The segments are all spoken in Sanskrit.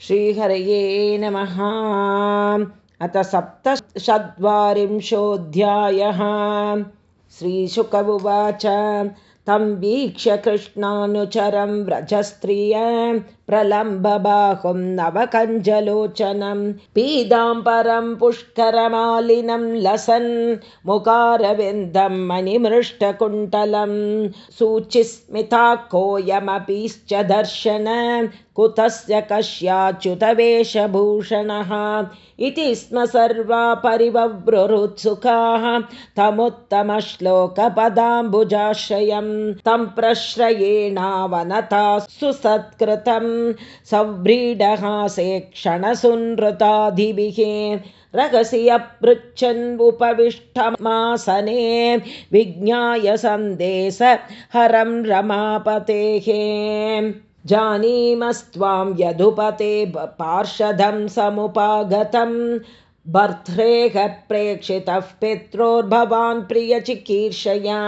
श्रीहरये नमः। अथ सप्तचत्वारिंशोऽध्यायः श्रीशुक उवाच तं वीक्ष्य कृष्णानुचरं व्रजस्त्रिय प्रलम्बबाहुं नवकञ्जलोचनं। पीदाम्बरं पुष्करमालिनं लसन् मुकारविन्दं मणिमृष्टकुण्टलं सूचिस्मिता कोऽयमपीश्च दर्शन कुतस्य कस्याच्युतवेषभूषणः इति स्म सर्वा परिवव्रुरुत्सुकाः तमुत्तमश्लोकपदाम्बुजाश्रयं तं प्रश्रयेणावनता सुसत्कृतं सव्रीडहासे क्षणसुनृताधिभिः रहसि अपृच्छन् उपविष्टमासने विज्ञाय सन्देश हरं रमापतेः जानीमस्त्वां यदुपते पार्षदं समुपागतम् भर्त्रेह प्रेक्षितः पित्रोर्भवान् प्रियचिकीर्षया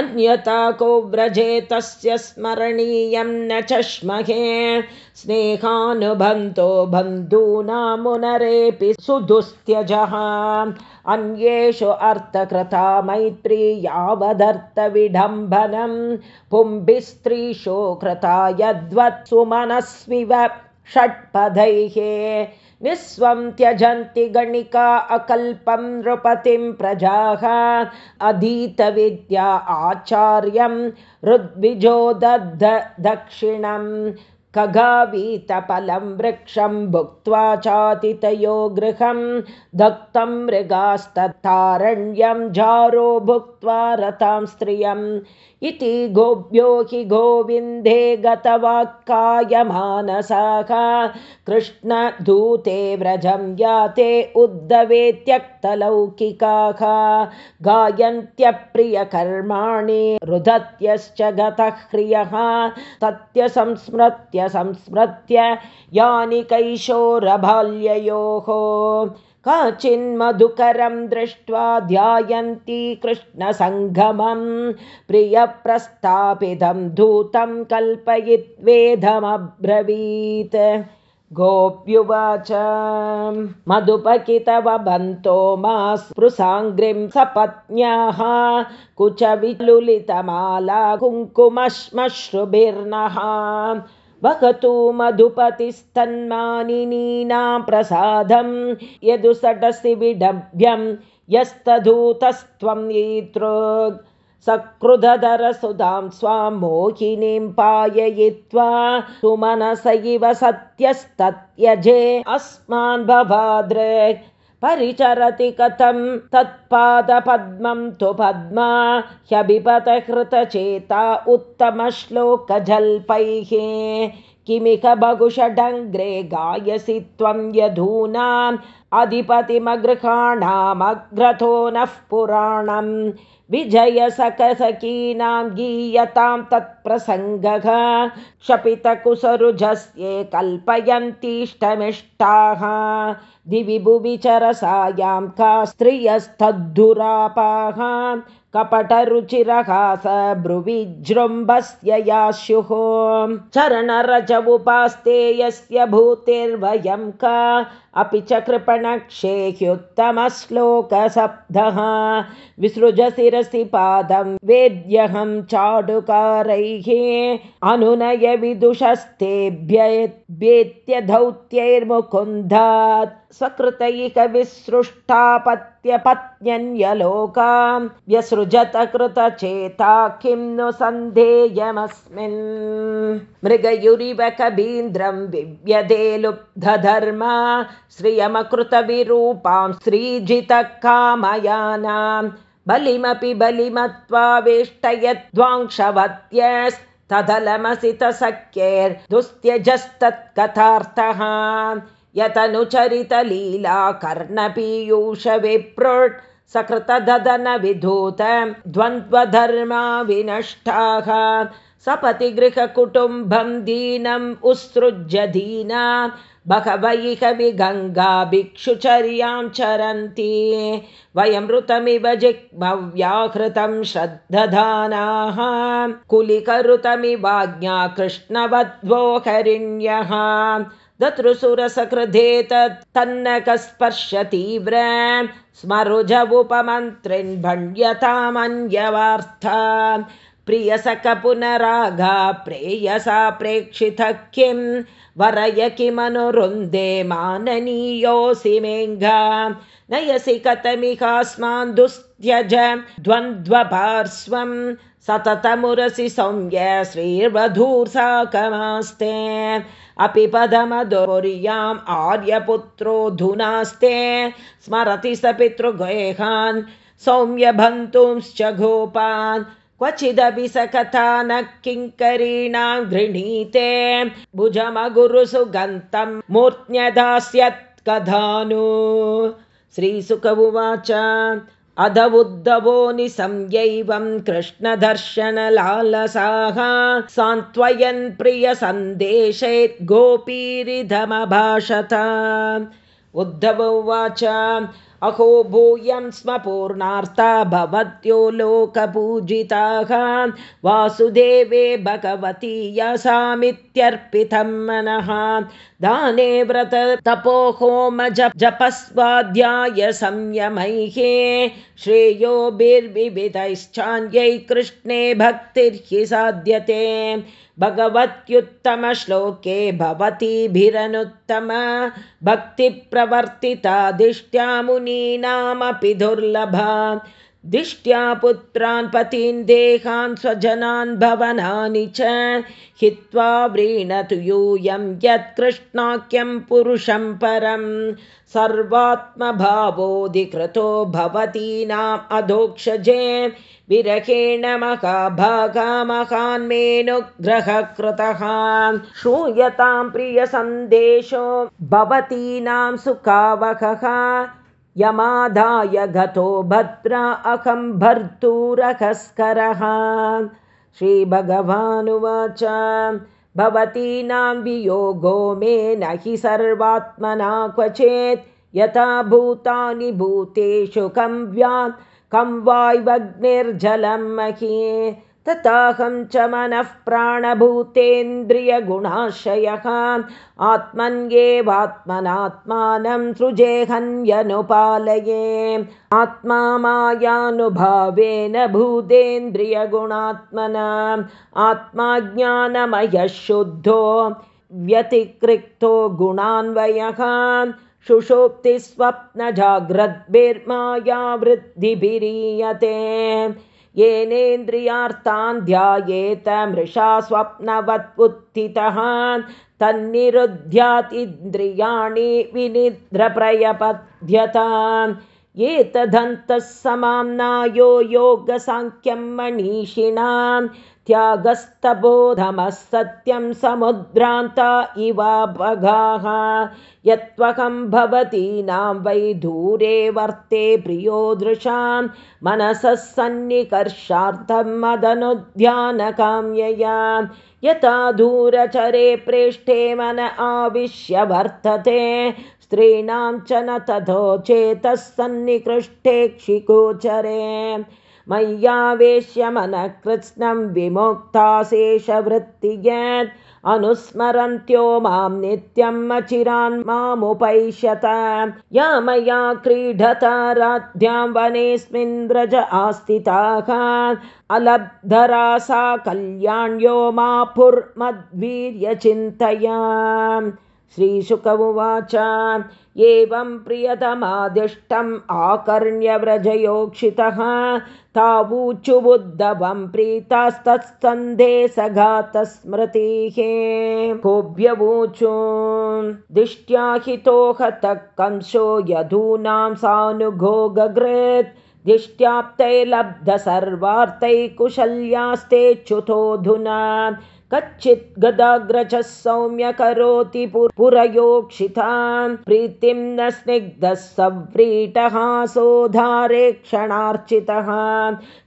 अन्यथा को व्रजे तस्य स्मरणीयं न चष्महे स्नेहानुबन्धो बन्धूनामुनरेऽपि सुदुस्त्यजः अन्येषु अर्थकृता मैत्री यावदर्थविडम्बनं। पुम्भिस्त्रीषु कृता यद्वत् सुमनस्विव षट्पदैः। निःस्वं त्यजन्ति गणिका अकल्पं नृपतिं प्रजाः। अधीतविद्या आचार्यं हृद्विजो दक्षिणम् खगावीतफलं वृक्षं भुक्त्वा चातितयो गृहं दत्तं मृगास्तत्तारण्यं जारो भुक्त्वा रतां स्त्रियम्। इति गोभ्यो हि गोविन्दे गतवाक्कायमानसाः कृष्णधूते व्रजं याते उद्धवे त्यक्तलौकिकाः गायन्त्यप्रियकर्माणि रुदत्यश्च गतः ह्रियः संस्मृत्य यानि कैशोरबाल्ययोः काचिन्मधुकरं दृष्ट्वा ध्यायन्ती कृष्णसङ्गमं प्रियप्रस्थापितं धूतं कल्पयित्वेदमब्रवीत् गोप्युवाच मधुपकितवबन्तो मा स्पृशाङ्घ्रिं सपत्न्याः कुचविलुलितमाला कुङ्कुमश्मश्रुभिर्नः वहतु मधुपतिस्तन्मानिनीनां प्रसादं यदु सटसि विडभ्यं यस्तधूतस्त्वं येतृग् सकृदधरसुधां स्वां मोहिनीं पाययित्वा सुमनस इव सत्यस्तत्यजे अस्मान् भवादृक् परिचरति कथं तत्पादपद्मं तु पद्मा ह्यभिपतकृतचेता उत्तमश्लोकजल्पैः। किमिक बहुषडङ्ग्रे गायसि त्वं यधूनाम् अधिपतिमगृहाणामग्रथो नः पुराणं विजयसखसखीनां गीयतां तत्प्रसङ्गः क्षपितकुसरुजस्ये कल्पयन्तीष्टमिष्टाः। दिवि भुवि चरसायां का स्त्रियस्तद्धुरापाः। कपटरुचिरहास ब्रुविजृम्भस्य या स्युः चरणरज उपास्ते यस्य भूतिर्वयं का अपि च कृपणक्षेह्युत्तमश्लोकशब्दः विसृज शिरसि पादं वेद्यहं चाडुकारैः अनुनय विदुषस्तेभ्येत्य धौत्यैर्मुकुन्धात् स्वकृतैकविसृष्टापत्यपत्न्यन्यलोकां व्यसृजत कृतचेता किं नु सन्धेयमस्मिन्। मृगयुरिव कबीन्द्रं विव्यदे लुब्धधर्मा श्रियमकृतविरूपां श्रीजितकामयानां बलिमपि बलिमत्वा वेष्टयद्वाङ्क्षवत्यस्तदलमसितसख्यैर्दुस्त्यजस्तत्कथार्थः यतनुचरितलीला कर्णपीयूषविप्रुट् सकृतदनविधूत द्वन्द्वधर्मा विनष्टाः सपति गृहकुटुम्बं दीनम् उत्सृज्य दीना बहवैह विगङ्गा भिक्षुचर्यां चरन्ति। वयं ऋतमिव जिह्मव्याहृतं श्रद्धधानाः कुलिकऋतमिवाज्ञा कृष्णवद्वो हरिण्यः दतृसुरसकृधे तन्नकस्पर्श तीव्र स्मरुजवुपमन्त्रिन् भण्यतामन्यवार्था प्रियसख पुनरागा प्रेयसा प्रेक्षितः किं वरय किमनुरुन्दे माननीयोऽसि मेङ्घा नयसि कथमिकास्मान् दुस्त्यज द्वन्द्वपार्श्वं सततमुरसि सौम्य श्रीर्वधूर्साकमास्ते अपि पदमधुर्याम् आर्यपुत्रोऽधुनास्ते स्मरति स पितृगेहान् सौम्यभन्तुंश्च गोपान्। क्वचिदपि स कथा न किङ्करीणां गृणीते भुजमगुरुसुगन्तं मूर्त्यदास्यत् कथानु श्रीसुक उवाच अध उद्धवो निसंयैवं कृष्णदर्शनलालसाः सान्त्वयन् प्रियसन्देशे गोपीरिधमभाषत उद्धव उवाच अहो भूयं स्म पूर्णार्था भवत्यो लोकपूजिताः। वासुदेवे भगवती यसामित्यर्पितं मनः। दाने व्रत तपो होम जपस्वाध्याय संयमैः। श्रेयोभिर्विविधैश्चान्यै कृष्णे भक्तिर्हि साध्यते भगवत्युत्तमश्लोके भवतीभिरनुत्तम भक्तिप्रवर्तिता दिष्ट्या मुनीनामपि दुर्लभा दिष्ट्या पुत्रान् पतीन् देहान् स्वजनान् भवनानि च हित्वा व्रीणतु यूयं यत्कृष्णाख्यं पुरुषं परं सर्वात्मभावोऽधिकृतो भवतीनाम् अधोक्षजे विरहेण महाभागामहान्मेनुग्रहकृतः श्रूयतां प्रियसन्देशो भवतीनां सुखावहः यमादाय गतो भद्रा अहं भर्तूरकस्करः श्रीभगवानुवाच भवतीनां वियोगो मे न हि सर्वात्मना क्वचेत् यथा भूतानि भूतेषु कं व्या कं वाय्वग्निर्जलं मही तथाहं च मनः प्राणभूतेन्द्रियगुणाशयः। आत्मन्येवात्मनात्मानं सृजेहन्यनुपालये आत्मा मायानुभावेन भूतेन्द्रियगुणात्मना। आत्मा ज्ञानमयः शुद्धो व्यतिकृक्तो गुणान्वयः। सुषुप्तिस्वप्नजाग्रद्भिर्मायावृद्धिभिरीयते येनेन्द्रियार्थान् ध्यायेत मृषा स्वप्नवत्पुत्थितः। तन्निरुध्यातीन्द्रियाणि विनिद्रप्रयपध्यता एतदन्तः समाम्नायो योगसाङ्ख्यं मनीषिणां त्यागस्तबोधमः सत्यं समुद्रान्ता इवाभगाः यत्त्वकं भवतीनां वै दूरे वर्ते प्रियोदृशां मनसः सन्निकर्षार्थं मदनुध्यानकाम्यया यथा दूरचरे प्रेष्ठे मन आविश्य वर्तते। स्त्रीणां च न तथो चेतः सन्निकृष्टे क्षिगोचरे मय्यावेश्य मनः कृत्स्नं विमुक्ताशेषवृत्ति यत् अनुस्मरन्त्यो मां नित्यम् अचिरान् मामुपैष्यत या मया क्रीडत राध्यां वनेऽस्मिन् व्रज आस्थिताः। अलब्धरा सा कल्याण्यो मापुर्मद्वीर्यचिन्तया श्रीशुक उवाच एवं प्रियतमादिष्टम् आकर्ण्यव्रजयोक्षितः तावूचुबुद्धवं प्रीतास्तत्सन्देशघातस्मृतिः कोऽभ्यवूचु दिष्ट्या हितो कंसो यधूनां सानुगो गृत् दिष्ट्याप्तै लब्धसर्वार्थैः कुशल्यास्ते च्युतोऽधुना कच्चित् गदाग्रजः सौम्य करोति पुरयोक्षितां। प्रीतिं न स्निग्धः सव्रीटः सोधारे क्षणार्चितः।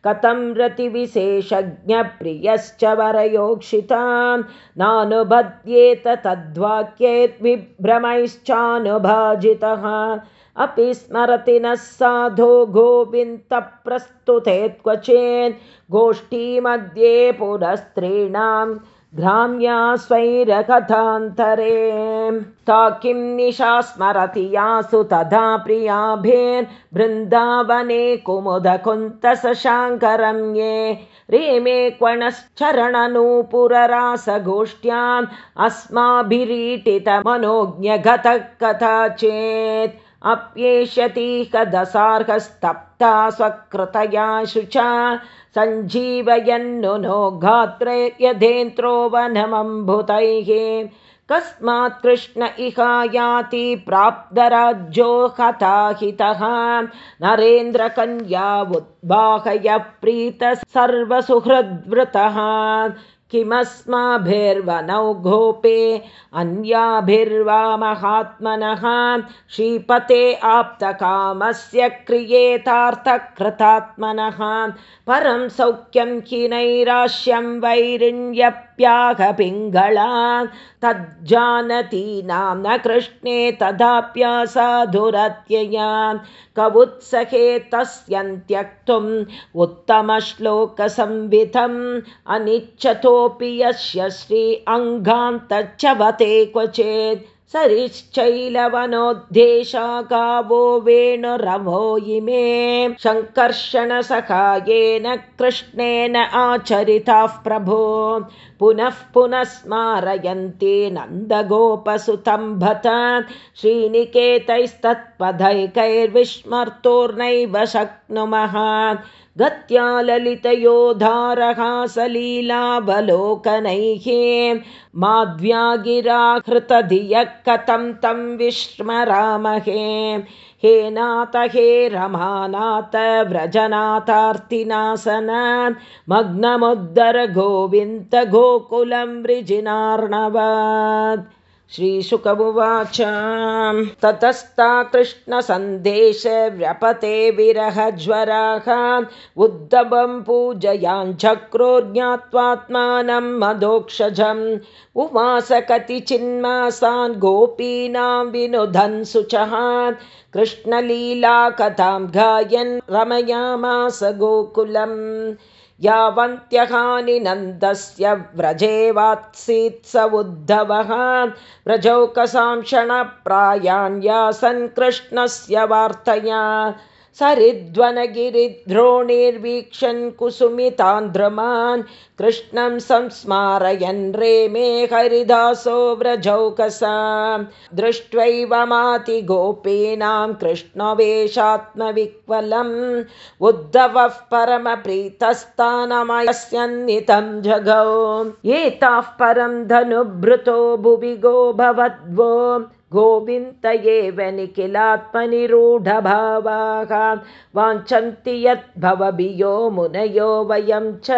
कथं रतिविशेषज्ञप्रियश्च वरयोक्षितां। नानुभद्येत तद्वाक्येद्विभ्रमैश्चानुभाजितः अपि स्मरति नः साधो गोविन्दप्रस्तुते क्वचेत्। गोष्ठीमध्ये पुरस्त्रीणां ग्राम्या स्वैरकथान्तरे ता किं निशा स्मरति यासु तदा प्रियाभेर्बृन्दावने कुमुदकुन्तशशाङ्करं ये। रेमे क्वणश्चरणनूपुररासगोष्ठ्याम् अस्माभिरीटितमनोज्ञगतः कथा चेत् अप्येष्यति कदसार्हस्तप्ता स्वकृतया शुचा सञ्जीवयन्नु नो गात्रे यथेन्द्रो वनमम्भुतैः कस्मात् कृष्ण इहायाति प्राप्तराज्यो हताहितः। नरेन्द्रकन्या उद्बाहय प्रीतः सर्वसुहृद्वृतः किमस्माभिर्वनौ गोपे अन्याभिर्वा महात्मनः श्रीपते आप्तकामस्य क्रियेतार्थकृतात्मनः परं सौख्यं हि नैराश्यं वैरिण्यप्याह पिङ्गला तज्जानती नाम न कृष्णे तदाप्यसाधुरत्यया कवुत्सहे तस्यन्त्यक्तुम् उत्तमश्लोकसंविधम् अनिच्छतोऽपि यस्य श्री अङ्गान्तच्चवते क्वचेत् सरिश्चैलवनोद्देशा गावो वेणुरवो इमे। सङ्कर्षणसखायेन कृष्णेन आचरिताः प्रभो। पुनः पुनः स्मारयन्ति नन्दगोपसुतं भत श्रीनिकेतैस्तत्पदैकैर्विस्मर्तोर्नैव शक्नुमः गत्या ललितयोधारः सलीलावलोकनैः माध्व्यागिराहृतधियः कथं तं विस्मरामहे हे नाथ हे रमानाथ व्रजनाथार्तिनासन मग्नमुद्धर गोविन्द गोकुलं वृजिनार्णवात् श्रीशुकमुवाच। ततस्ता कृष्णसन्देशव्यपते विरहज्वराः उद्धवं पूजयाञ्चक्रोज्ञात्वात्मानं मदोक्षजम्। उवास कतिचिन्मासान् गोपीनां विनुधन् शुचः कृष्णलीलाकथां गायन् रमयामास गोकुलम् यावन्त्यहानि नन्दस्य व्रजेवात्सीत् स उद्धवः व्रजौकसांक्षणप्रायाण्यासन् कृष्णस्य वार्तया सरिद्वनगिरिद्रोणिर्वीक्षन् कुसुमितान्द्रमान् कृष्णं संस्मारयन् रेमे हरिदासो व्रजौकसा दृष्ट्वैव माति गोपीनां कृष्णवेशात्मविक्वलम् उद्धवः परमप्रीतस्तानमयस्यन्नितं जगौ। एताः परं धनुभृतो भुवि गो भवद्वो गोविन्द एव निखिलात्मनिरूढभावाः वाञ्छन्ति यद्भवभियो मुनयो वयं च।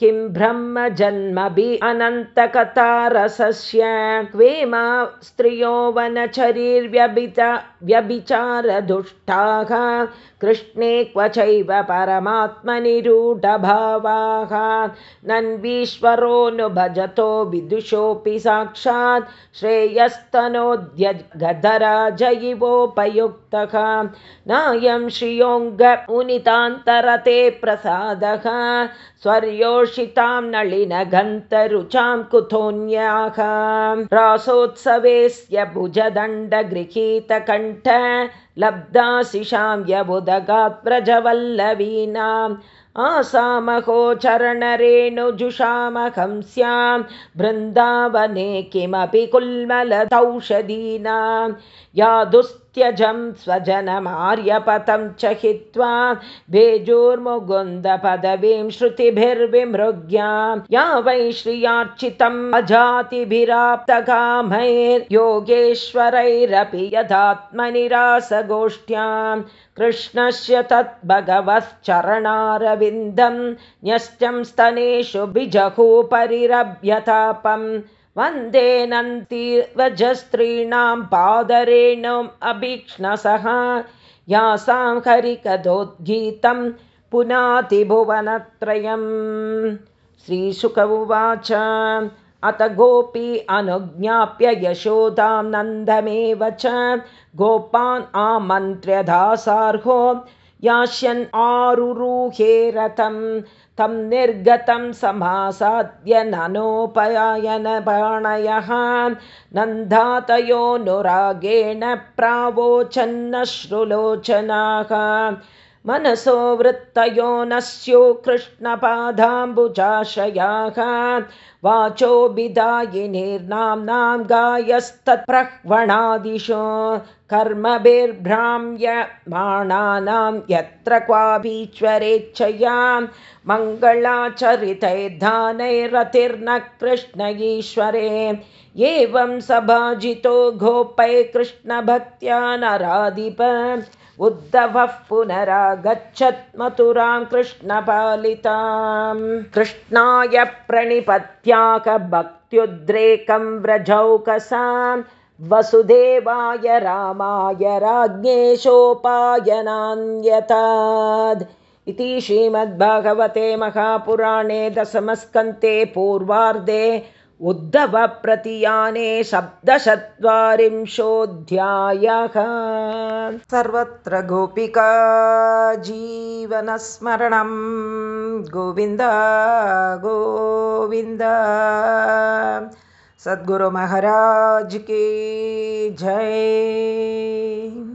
किं ब्रह्म जन्मभि अनन्तकथारसस्य क्वेमा स्त्रियो वनचरीर्व्यभिचा व्यभिचारदुष्टाः कृष्णे क्वचैव परमात्मनिरूढभावाः। नन्वीश्वरोऽनुभजतो विदुषोऽपि साक्षात्। श्रेयस्तनोद्य गधराजयिवोपयुक्तः नायं श्रियोऽङ्गमुनितान्तरते प्रसादः स्वर्योषितां नलिनगन्तरुचां कुतोऽन्याः। रासोत्सवेऽस्य भुजदण्डगृहीतकण्ठ लब्धाशिषां यबुदगात् व्रजवल्लवीनाम् आसामहो चरणरेणुजुषामहं स्यां बृन्दावने किमपि कुल्मलतौषधीनां या परित्यजं स्वजनमार्यपथं च हित्वा भेजोर्मुकुन्दपदवीं श्रुतिभिर्विमृग्यां। या वै श्रियार्चितम् अजातिभिराप्तकामैर्योगेश्वरैरपि यदात्मनिरासगोष्ठ्यां कृष्णस्य तद्भगवश्चरणारविन्दं न्यश्चं स्तनेषु बिजहूपरिरभ्यतापम् वन्देनन्तिवजस्त्रीणां पादरेणुम् अभीक्ष्णसः। यासां हरिकथोद्गीतं पुनातिभुवनत्रयम्। श्रीशुक उवाच अथ गोपी अनुज्ञाप्य यशोदां नन्दमेव च। गोपान् आमन्त्र्यदासार्हो यास्यन् आरुरुहे रथम् तं निर्गतं समासाद्य ननोपयायनपाणयः नन्दातयोनुरागेण प्रावोचन्नश्रुलोचनाः मनसो वृत्तयो न स्यु कृष्णपादाम्बुजाशयाः। वाचो विदायिनीर्नाम्नां गायस्तत्प्रह्वणादिशो कर्मभिर्भ्राम्यमाणानां यत्र क्वाभीश्वरेच्छया मङ्गलाचरितैर्धानैरतिर्न कृष्ण ईश्वरे एवं सभाजितो गोपै कृष्णभक्त्या नराधिप उद्धवः पुनरागच्छत् मथुरां कृष्णपालितां कृष्णाय प्रणिपत्याकभक्त्युद्रेकं व्रजौकसां वसुदेवाय रामाय राज्ञेशोपायनान्यताद् इति श्रीमद्भागवते महापुराणे दशमस्कन्ते पूर्वार्धे उद्धवप्रतियाने सप्तचत्वारिंशोऽध्यायः सर्वत्र गोपिका जीवनस्मरणं। गोविन्द गोविन्द। सद्गुरुमहाराज की जय।